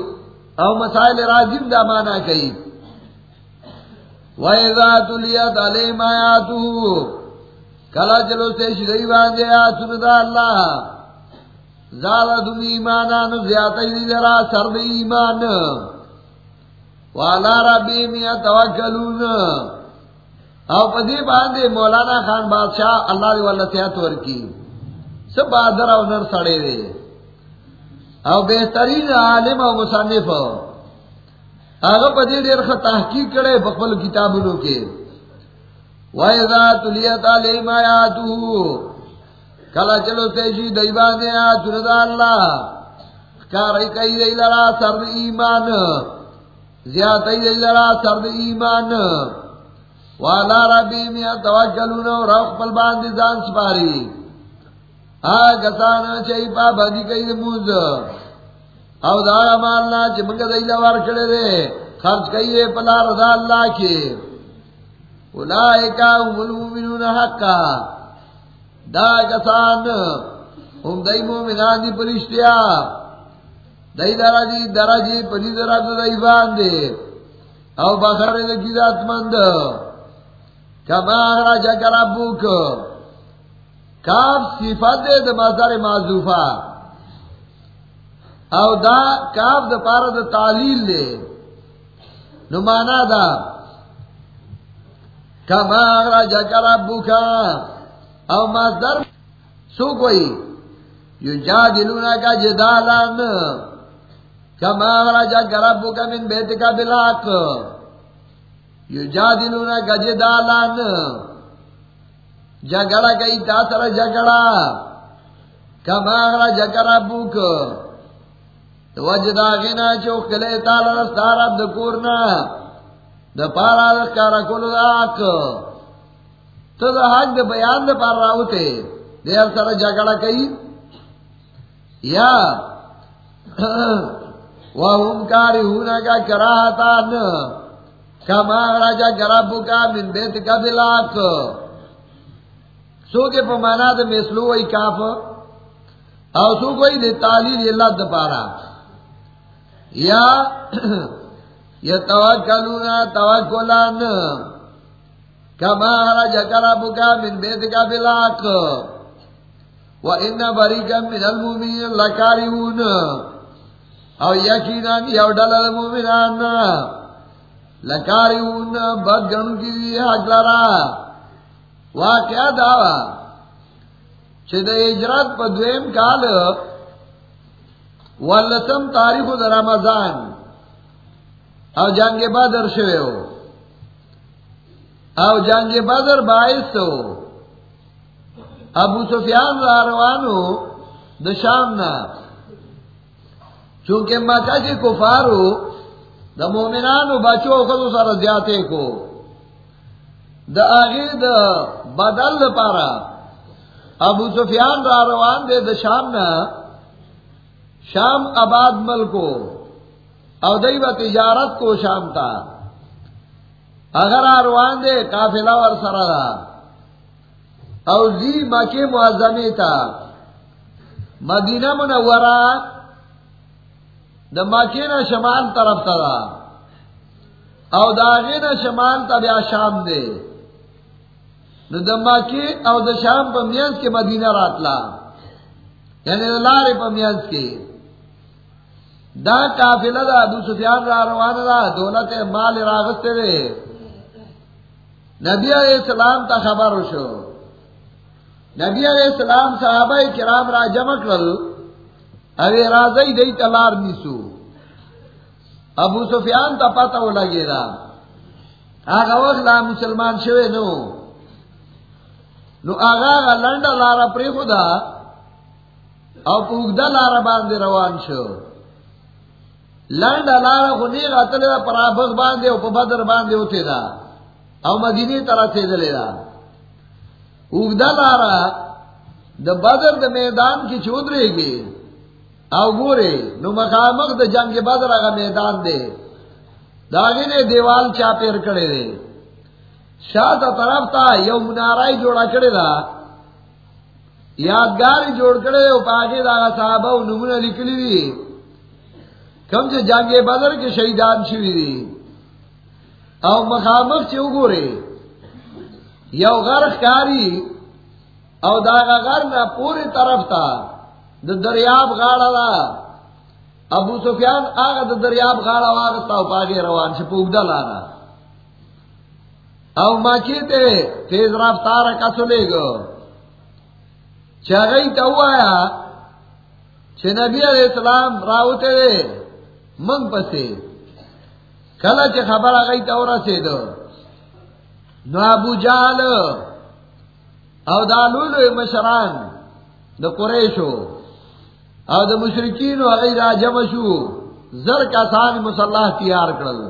او مسائل راجم دا مانا کئی۔ وَإِذَا تُلِيَتْ عَلَيْهِمْ آيَاتُهُ، کلا چلو سے شدئی باندے آتون دا اللہ۔ زالتم ایمانان زیادتی لرا سرد ایمان. والا ربیم یتوکلون او پدی باندھے مولانا خان بادشاہ اللہ والا صحت کی سب بہادر او نر سڑے دے. او بہترین عالم او مصنف. اگر پدی دیر خ تحقیق کرے بقبل کتاب لو کے. وَإِذَا تُلِيَتْ عَلَيْهِمْ آيَاتُهُ کلا چلو تیجی دیبان دے آت رضا اللہ۔ کاری کئی دی لرا سرد ایمان۔ زیادتی دی لرا سرد ایمان۔ والا ربی میں توکلون اور روخ پل باندی زان سپاری۔ آگا سانا چاہی پا بندی کئی دی موز۔ او دارا مالنا چی چمکہ دی لوار کڑے دے۔ خرچ کئی دے پلا رضا اللہ کے۔ اولائکا هم المومنون حقا۔ دا کسان هم دای مومنان دی پرشتیا دای درجی درجی پنی درد دای باندے، او بخر لکی ذات مند، کما اخراجا کربوک کاف صفت دے دا مزار معذوفا او دا کاف دا پارا دا تعلیل دے نمانا دا، کما اخراجا کربوکا او مزدر سو کوئی؟ یو جادلونا کا جدالان. کما اخراجا کربوکا من بیتکا بلاک یو جادلونا کا جدالان. جگڑا کئی تاثر جگڑا کما اخراجا کربوک وجدا غنا چوک لے تالا رستار عبد کورنا دا پارا دا کلو دا تو دا حق دا بیان دا پار راوتے دیر سر جگڑا کئی یا وهم کاری ہونا کا کراہتان کما راجا گرابو کا من بیت کا بلاک سو کے پمانا دا مثلو وی کاف. او سو کوئی دے تعلیل اللہ دا پارا. یا یا یتوکلون توکلان. کما خرج کربک من بیتک بلاک و ان بریکا من المؤمنین لکارهون او یقینا یو ڈلل مومنان لکارهون بدگن کی حق لرا. واقعا داوا چه دا اجرات پا دویم کال واللسم تاریخ دا رمضان. او جنگ بدر شوے ہو. او جنگ بدر باعث ہو ابو سفیان را روانو د شام نا۔ چونکہ مکہ کے کفارو دا مومنانو بچو خودو سر زیادے کو۔ دا آغی دا بدل پارا۔ ابو سفیان را روان دے دا شام نا۔ شام آباد ملکو۔ او دئی و تجارت کو شام تھا اگر آروان دے کافلا اور سردا او زی مکی معظمی تھا مدینہ منورہ دا مکی نہ شمال طرف تھا او داغی نہ شمال تا بیا شام دے نو یعنی دا مکی او دا شام پا میانس کے مدینہ راتلا یعنی دا لارے پا میانس کے دا قافلہ دا، ابو سفیان را روان دا دولت مال راغستے دے نبی علیہ السلام تا خبر شو. نبی علیہ السلام صحابہ کرام را جمع کرل اوی رازی دی تلار نیسو. ابو سفیان تا پتا ہو لگے دا. آگا وقت لا مسلمان شوے نو. نو آگا آگا لنڈا لارا پری خدا، او پوگدہ لارا باندے روان شو. لنڈ لارا خونی غتل دا پر باندے او پا بدر باندے ہوتے دا. او مدینی طرح سے دلے دا اگدہ لارا دا بدر دا میدان کی چود رہے گی او گورے نو مقامق دا جنگ بدر اگا میدان دے داگی نے دیوال چاپیر کڑے دے شاہ تا طرف تا یو منارائی جوڑا کڑے دا یادگاری جوڑ کڑے دے او پاکی دا صحابہ و نمونہ لکلی دی کم سے جنگ بدر کے شہیدان شوی دی او مخامخ سے اگورے یو غرخ کاری او داغا غر نہ پوری طرف تھا دا دریاب گاڑا دا ابو سفیان آگا دا دریاب گاڑا واغتا او پاگے روان سے پوگدہ لانا او مکی تے تیز رفتار کا سلے گو چگئی تو آیا چھ نبی علیہ السلام راوتے دے منگ پسے کلا چھ خبر آگئی تو رسے دو نو ابو جال او دالولو مشران دا قریشو او دا مشرکین مشرکینو اگئی را جمشو زر کا سان مسلح تیار کرل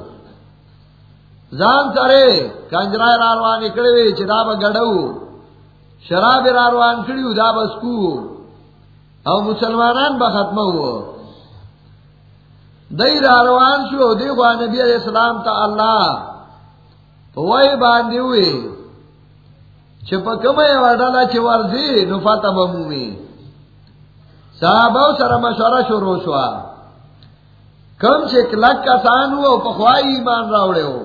زان سرے کنجرائے راروان اکڑوے چدا با گڑو شراب راروان کڑیو دا بسکو او مسلمانان با ختم دئی راروان شو دیکھو نبی علیہ السلام تا اللہ وہی باندھی ہوئے چپکم وڈالا چورزی نفاتا بمومی صحابہ سر مشورہ شروع شوا کم چھ لک کا سان ہو پخوائی ایمان راوڑے ہو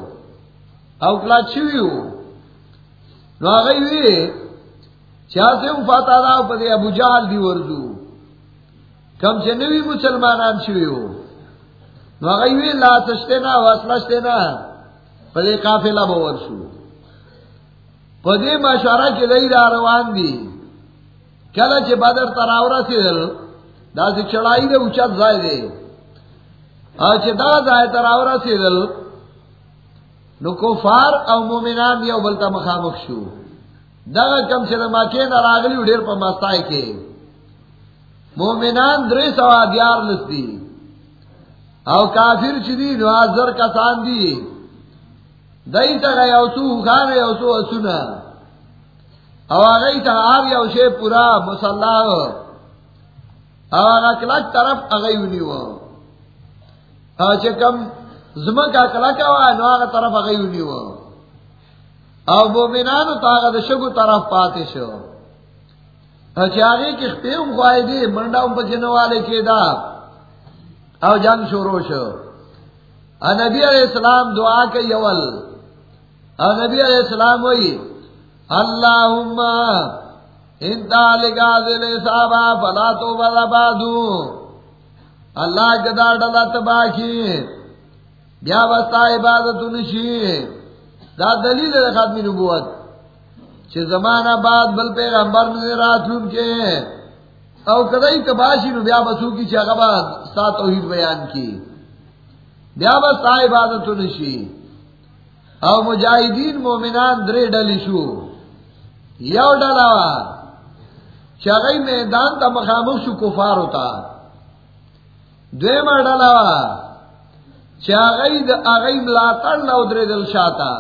او کلا چوی ہو نو آگئی ہوئی چاہ سے مفاتا دا پدے ابو جال دی ورزو کم چھ نوی مسلمانان چوی ہو نو لا نا پدے قافلہ بور شو. پدے مشورہ لئی روان دی کلا بدر تراورا سی دل دا سی چڑائی دے دے دا تراورا سی دل نو کفار او مومنان یو بلتا مخامخ شو. دا کم چھ دا ماکے نا راگلی پا مستائی کے مومنان درے سوا دیار لستی او کافر چھ دی، نو آزر کسان دی. دئی تا گیا سو خان یو سو سنا او گئی تا آر یو شے پورا مسلح. او کلک طرف اگئی ونی وہ کم زم کا کلک ہوا نو آگا طرف اگئی ونی وہ او مومنانو تا آگا دشگو طرف پاتے شو. او چاہیے کہ خواہی خواہدی منڈا ام پچنے والے کے دا. او جنگ شروع شو. نبی علیہ السلام دعا کے یول اور نبی علیہ السلام وہی اللہ انتا لگا دل صحابہ فلا تو بلا بادو اللہ گدا ڈلا تباہی بیا بستا عبادت نشی. دا دلیل ہے خاتمی نبوت چھ زمانہ بعد بل پیغمبر میں رات لون کے او کدائی تباشی نو بیا بسو کی چھ بعد سات توحید بیان کی. بیا بستا عبادت نشی. او مجاہدین مومنان درے ڈلی شو. یو ڈلا چگئی میدان تا مخامخ شو کفار ہوتا دویما ڈلا چاگئی دا اگئی ملاتن لو درے دل شاتا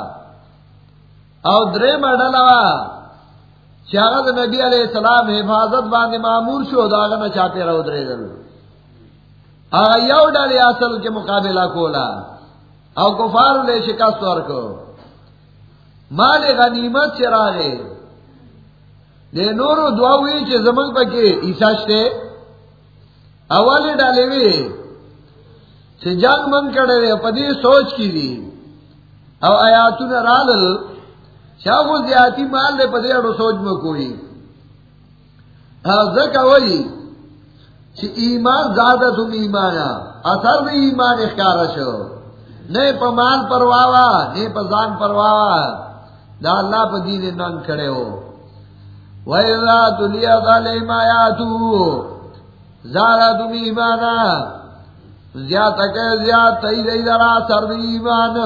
او درے ما ڈلا چاگا نبی علیہ السلام حفاظت باندے معمور شو، دا آگا چاہتے رو درے دل آگا یو ڈالی اصل کے مقابلہ کولا او کفار لے شکست ورکو مال غنیمت چرا گے دے نورو دعا ہوئی چھ زمن پکے عیساشتے اول ڈالے وی چھ جنگ من کڑے وی پدی سوچ کی دی او آیاتون رالل شاہو زیادی مال دے پدی اڑو سوچ میں کوئی۔ زکا وئی چھ ایمان زیادہ تم ایمانا، اثر بھی ایمان اخکارا شو۔ نہیں پا مال پرواوا نہیں پا زان پرواوا دا اللہ پا دین ننگ کھڑے ہو۔ وَإِذَا تُلِيَتْ عَلَيْهِمْ آيَاتُهُ زَادَتْهُمْ إِيمَانًا زیادہ کہ زیادہ، تئی دی درا سر دی ایمان۔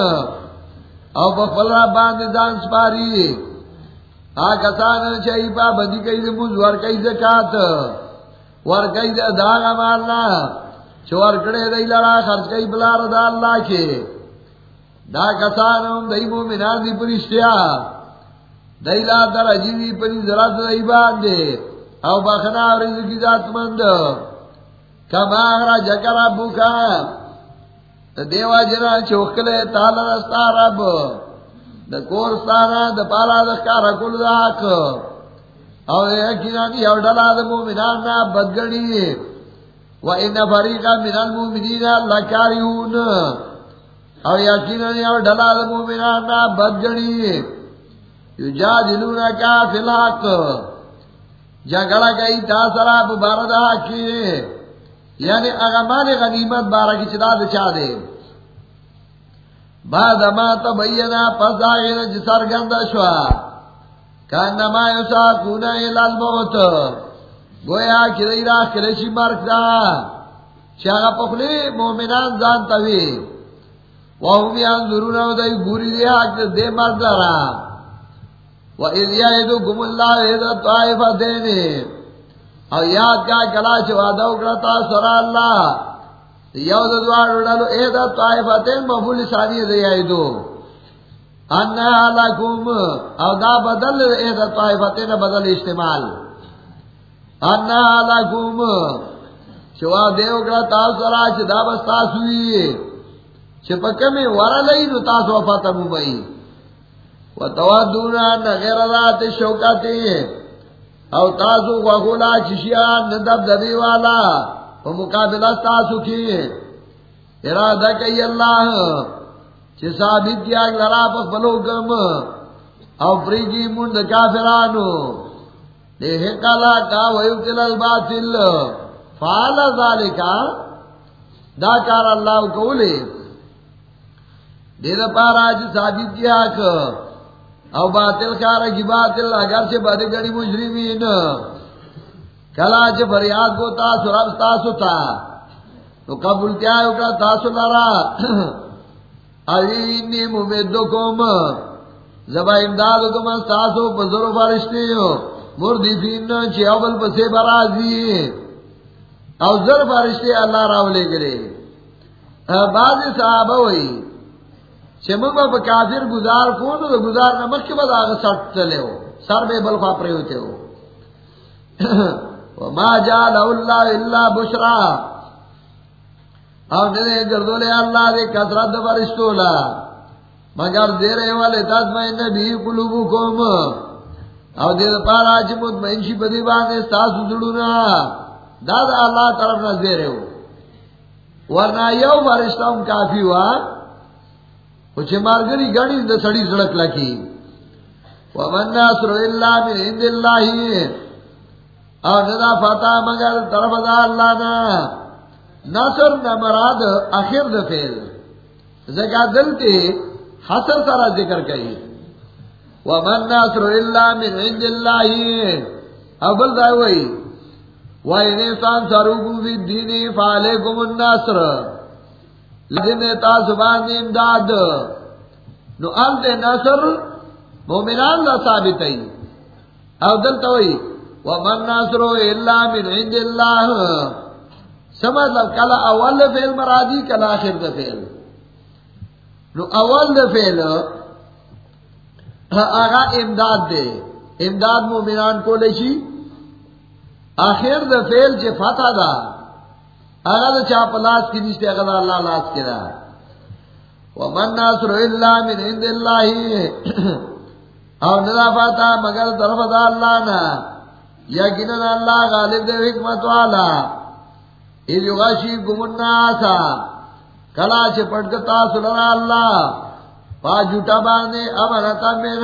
او بخل را باندې دان سپاری آکا سانا چاہی پا بدی کئی دی موز ور کئی زکاة ور کئی داغا مالنا چور کڑے دی لڑا خرچ کئی بلار دا اللہ کے دا کسان ہم دئی مومنان دی پرشتیا دئی لا در عجیبی پری ذرات دئی باندے او بخنا رزقی ذات مند کما اغرا جکر ابو کا دیوا جنا چوکلے تالا رستا رب دا کورستانا دا پالا دا کارا کل داک او یکینا دی او ڈلا دا مومنان نا بدگنی و ان فریقا من المومنین لکاریون او یقینا یو ڈلا د مومنان نا بدگنی یجادلونا کا فی الحق. جگڑا گئی تا سرا باردا کی. یعنی اغمان غنیمت بارا کی چدا دے چا دے. بعد ما تبینا پس آئین جسر گندہ شوا. کانما یسا کونا الال موت گویا کلی را کلیشی مرک دا. چاگا پخلی مومنان زان تاوی وهم ينظرون ودای ګوري دی حق دې مرګ لرا. و اذ یعدکم الله اذا طائفتین او یاد کا کلا چې وعده وکړه تاسو سره یو دوار طائفتین ثانی ان لکم، او دا بدل اذا طائفتین بدل استعمال۔ ان لکم چې وعده وکړه تاسو سره چې دا بس تاسو وی چپک میں ورا لئی نو تاسو وفات مبئی و توادونا نغیر رات شوکاتی۔ او تاسو وغولا چشیان ندب دبی والا و مقابلہ تاسو کی ارادہ کئی اللہ چھ ثابت کیا لرا پس بلو گم او فریگی مند کافرانو. دیکھے کالا کا ویبتل الباطل. فعال ذالکا دا کار اللہ کو لے دیر پارا جی ثابت کیا او باطل کارا کی باطل اگر سے بدے گڑی مجرمین. کلا چھ فریاد کو تاسو رب تاسو تا. تو قبول کیا ہے اکرا تاسو لرا. اوینی ممیدو کوم زبا امدادو کم تاسو پزرو فرشتے ہو مردی فین چھ اول پسے برازی. او زر فرشتے اللہ راو لے گرے بعض صحابہ ہوئی. چمک با کافر گزار کو تو گزار نمک کے بعد آگے سٹ چلے ہو، سر میں بل خواپرے ہوتے ہو۔ وما جال اللہ اللہ بشرا۔ اور نے گردولے اللہ دے کثرت فرشتولا۔ مگر دے رہے والے تاج تاسمائن نبی قلوبو کوم اور دے پارا چھ مطمئن شی بدی بانے ستاسو دلونا دادا اللہ طرف نہ دے رہے ہو۔ ورنہ یو فرشتہ کافی ہوا۔ کچھ مارگری گڑی دا سڑی سڑک لکی. ومن ناصر اللہ من عند اللہ. اور ندا فتح مگر طرف دا اللہ نا. ناصر نا مراد اخیر دا فیل. زکا دلتے حسر سارا ذکر کئی. ومن ناصر اللہ من عند اللہ. اول دا وئی. وَإِنِ انسان سَرُوكُمْ فِي الدِّينِ فَعَلَيْكُمُ النَّصْرُ لیکن تاسبان امداد۔ نو انت نصر مومنان لا ثابت ہے۔ او دلتا ہوئی، ومن نصر الا من عند اللہ سمجھ لو، کلا اول فعل مرادی، کلا آخر دا فعل۔ نو اول دا فعل آغا امداد دے۔ امداد مومنان کو لشی آخر دا فعل چے فتح دا۔ اگر چاپ لاس کی نشتے اگر اللہ لاس کی رہا ومن ناصر اللہ من عند اللہ اور ندا فاتا مگر طرف دا اللہ نا. یقینا اللہ غالب دے حکمت والا. اذ یغشی کم الناسا کلا چھ پٹکتا سلنا اللہ. پا جھوٹا باندے امانتا من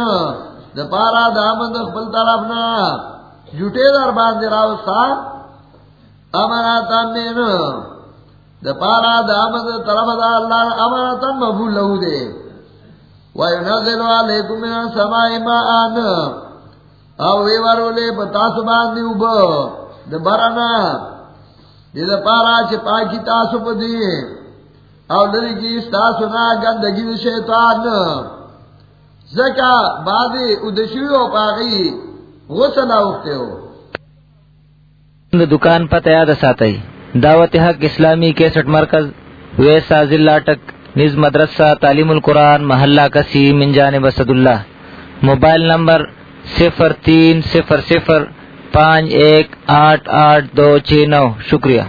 دپارا دامن دخبل طرفنا جھوٹے در باندے راو صاحب امانتا دا پارا دا آمد طرف دا اللہ امانتا مفول لہو دے. وَيُنَزِلُ عَلَيْكُمْ مِنَ السَّمَاءِ مَاءً. او لے باندی اوبا دا دی دا پارا چھ پاکی تاسو پا دی. او لرگی ستاسو نا گندگی دا شیطان. زکا پاگی ہو. دکان پتہ یاد ساتئی دعوت حق اسلامی کیسٹ مرکز ویسا ضلع ٹک نز مدرسہ، تعلیم القرآن، محلہ کسی منجان بسد اللہ موبائل نمبر صفر تین صفر صفر پانچ ایک آٹھ آٹھ دو چھ نو. شکریہ.